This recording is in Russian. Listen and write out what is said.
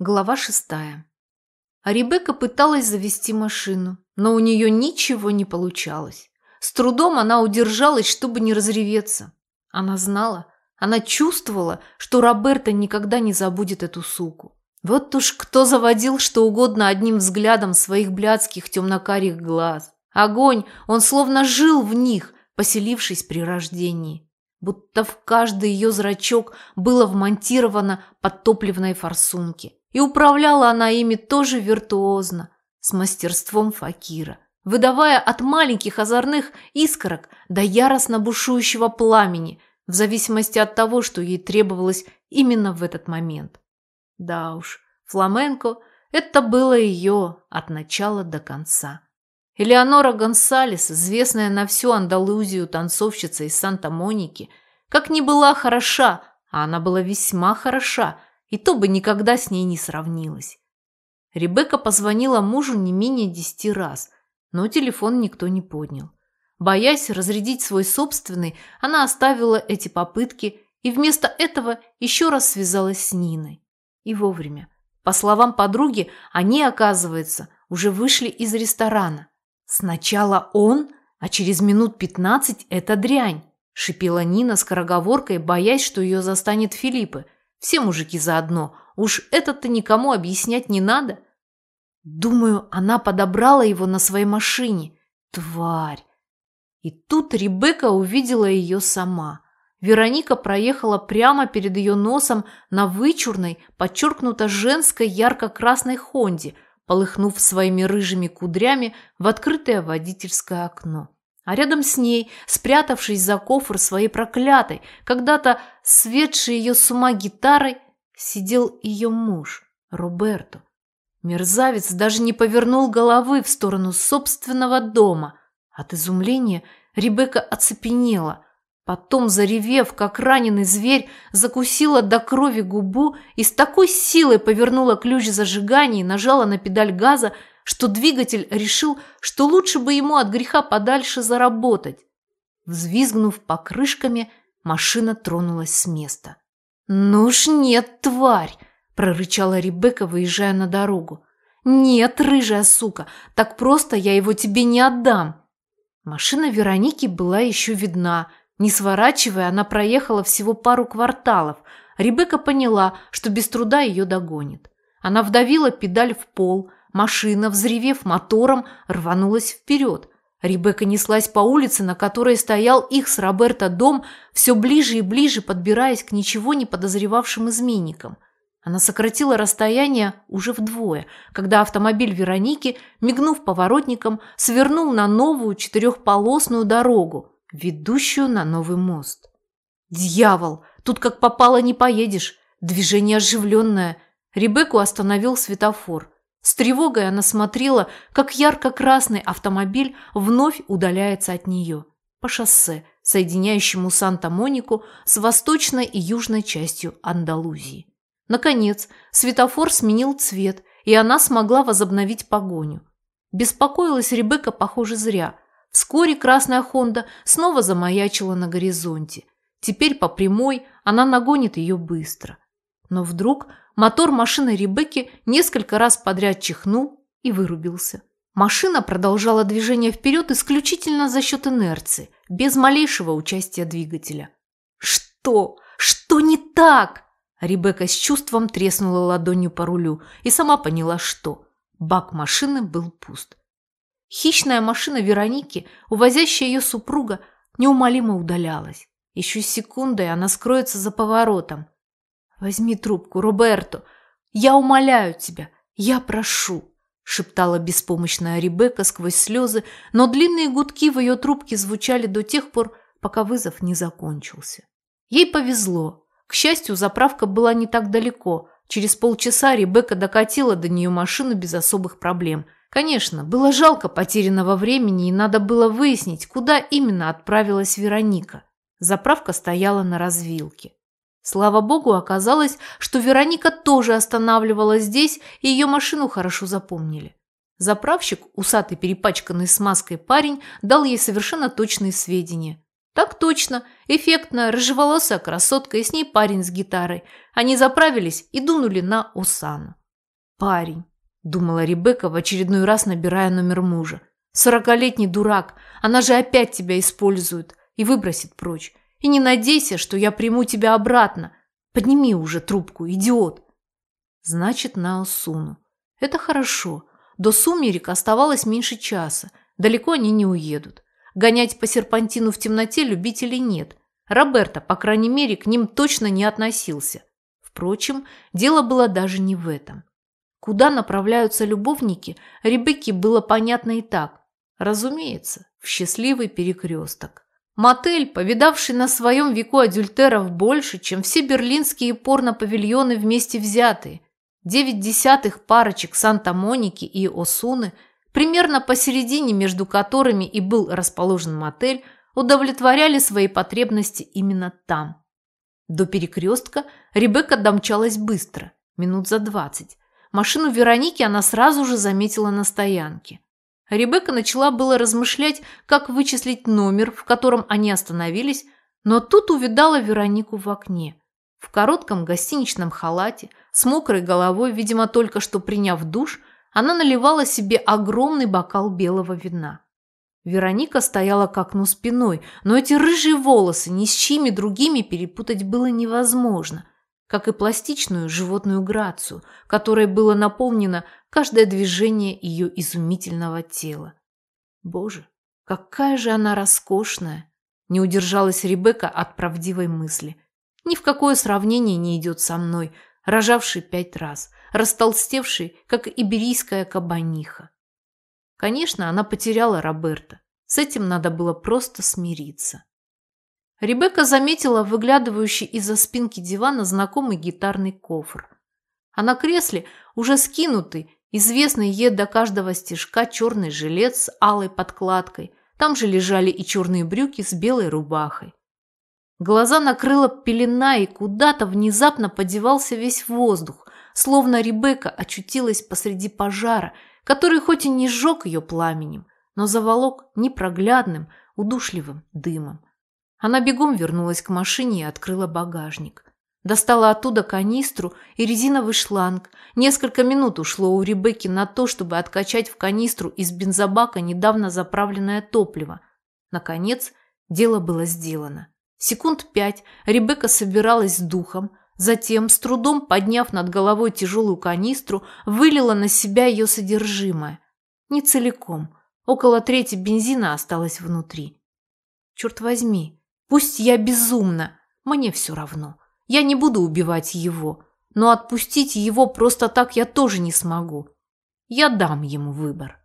Глава шестая. Ребекка пыталась завести машину, но у нее ничего не получалось. С трудом она удержалась, чтобы не разреветься. Она знала, она чувствовала, что Роберта никогда не забудет эту суку. Вот уж кто заводил что угодно одним взглядом своих блядских темнокарих глаз. Огонь, он словно жил в них, поселившись при рождении. Будто в каждый ее зрачок было вмонтировано под топливной форсунки. И управляла она ими тоже виртуозно, с мастерством факира, выдавая от маленьких озорных искорок до яростно бушующего пламени, в зависимости от того, что ей требовалось именно в этот момент. Да уж, фламенко – это было ее от начала до конца. Элеонора Гонсалес, известная на всю Андалузию танцовщица из Санта-Моники, как ни была хороша, а она была весьма хороша – и то бы никогда с ней не сравнилась. Ребекка позвонила мужу не менее десяти раз, но телефон никто не поднял. Боясь разрядить свой собственный, она оставила эти попытки и вместо этого еще раз связалась с Ниной. И вовремя. По словам подруги, они, оказывается, уже вышли из ресторана. Сначала он, а через минут пятнадцать это дрянь, шипела Нина скороговоркой, боясь, что ее застанет Филиппы – все мужики заодно. Уж это-то никому объяснять не надо. Думаю, она подобрала его на своей машине. Тварь. И тут Ребекка увидела ее сама. Вероника проехала прямо перед ее носом на вычурной, подчеркнуто женской ярко-красной Хонде, полыхнув своими рыжими кудрями в открытое водительское окно а рядом с ней, спрятавшись за кофр своей проклятой, когда-то светшей ее с ума гитарой, сидел ее муж, Роберто. Мерзавец даже не повернул головы в сторону собственного дома. От изумления Ребекка оцепенела. Потом, заревев, как раненый зверь, закусила до крови губу и с такой силой повернула ключ зажигания и нажала на педаль газа, что двигатель решил, что лучше бы ему от греха подальше заработать. Взвизгнув покрышками, машина тронулась с места. «Ну уж нет, тварь!» – прорычала Ребекка, выезжая на дорогу. «Нет, рыжая сука, так просто я его тебе не отдам!» Машина Вероники была еще видна. Не сворачивая, она проехала всего пару кварталов. Ребекка поняла, что без труда ее догонит. Она вдавила педаль в пол, Машина, взревев мотором, рванулась вперед. Ребекка неслась по улице, на которой стоял их с Роберто дом, все ближе и ближе подбираясь к ничего не подозревавшим изменникам. Она сократила расстояние уже вдвое, когда автомобиль Вероники, мигнув поворотником, свернул на новую четырехполосную дорогу, ведущую на новый мост. «Дьявол! Тут как попало не поедешь! Движение оживленное!» Ребекку остановил светофор – с тревогой она смотрела, как ярко-красный автомобиль вновь удаляется от нее по шоссе, соединяющему Санта-Монику с восточной и южной частью Андалузии. Наконец, светофор сменил цвет, и она смогла возобновить погоню. Беспокоилась Ребекка, похоже, зря. Вскоре красная Хонда снова замаячила на горизонте. Теперь по прямой она нагонит ее быстро. Но вдруг Мотор машины Ребекки несколько раз подряд чихнул и вырубился. Машина продолжала движение вперед исключительно за счет инерции, без малейшего участия двигателя. «Что? Что не так?» Ребекка с чувством треснула ладонью по рулю и сама поняла, что. Бак машины был пуст. Хищная машина Вероники, увозящая ее супруга, неумолимо удалялась. Еще секундой она скроется за поворотом. «Возьми трубку, Роберто! Я умоляю тебя! Я прошу!» шептала беспомощная Ребекка сквозь слезы, но длинные гудки в ее трубке звучали до тех пор, пока вызов не закончился. Ей повезло. К счастью, заправка была не так далеко. Через полчаса Ребекка докатила до нее машину без особых проблем. Конечно, было жалко потерянного времени и надо было выяснить, куда именно отправилась Вероника. Заправка стояла на развилке. Слава богу, оказалось, что Вероника тоже останавливалась здесь, и ее машину хорошо запомнили. Заправщик, усатый перепачканный смазкой парень, дал ей совершенно точные сведения. Так точно, эффектно, рыжеволосая красотка и с ней парень с гитарой. Они заправились и дунули на Осану. Парень, думала Ребекка в очередной раз, набирая номер мужа. Сорокалетний дурак, она же опять тебя использует и выбросит прочь. И не надейся, что я приму тебя обратно. Подними уже трубку, идиот. Значит, на Осуну. Это хорошо. До сумерек оставалось меньше часа. Далеко они не уедут. Гонять по серпантину в темноте любителей нет. Роберто, по крайней мере, к ним точно не относился. Впрочем, дело было даже не в этом. Куда направляются любовники, Ребекке было понятно и так. Разумеется, в счастливый перекресток. Мотель, повидавший на своем веку адюльтеров больше, чем все берлинские порно-павильоны вместе взятые. Девять десятых парочек Санта-Моники и Осуны, примерно посередине между которыми и был расположен мотель, удовлетворяли свои потребности именно там. До перекрестка Ребекка домчалась быстро, минут за двадцать. Машину Вероники она сразу же заметила на стоянке. Ребекка начала было размышлять, как вычислить номер, в котором они остановились, но тут увидала Веронику в окне. В коротком гостиничном халате, с мокрой головой, видимо, только что приняв душ, она наливала себе огромный бокал белого вина. Вероника стояла к окну спиной, но эти рыжие волосы ни с чьими другими перепутать было невозможно – как и пластичную животную грацию, которой было наполнено каждое движение ее изумительного тела. Боже, какая же она роскошная! Не удержалась Ребекка от правдивой мысли. Ни в какое сравнение не идет со мной, рожавший пять раз, растолстевший, как иберийская кабаниха. Конечно, она потеряла Роберта. С этим надо было просто смириться. Ребекка заметила выглядывающий из-за спинки дивана знакомый гитарный кофр. А на кресле уже скинутый, известный ей до каждого стежка черный жилет с алой подкладкой. Там же лежали и черные брюки с белой рубахой. Глаза накрыла пелена, и куда-то внезапно подевался весь воздух, словно Ребекка очутилась посреди пожара, который хоть и не сжег ее пламенем, но заволок непроглядным, удушливым дымом. Она бегом вернулась к машине и открыла багажник. Достала оттуда канистру и резиновый шланг. Несколько минут ушло у Ребекки на то, чтобы откачать в канистру из бензобака недавно заправленное топливо. Наконец, дело было сделано. Секунд пять Ребекка собиралась с духом, затем, с трудом подняв над головой тяжелую канистру, вылила на себя ее содержимое. Не целиком. Около трети бензина осталось внутри. Черт возьми, Пусть я безумна, мне все равно. Я не буду убивать его, но отпустить его просто так я тоже не смогу. Я дам ему выбор.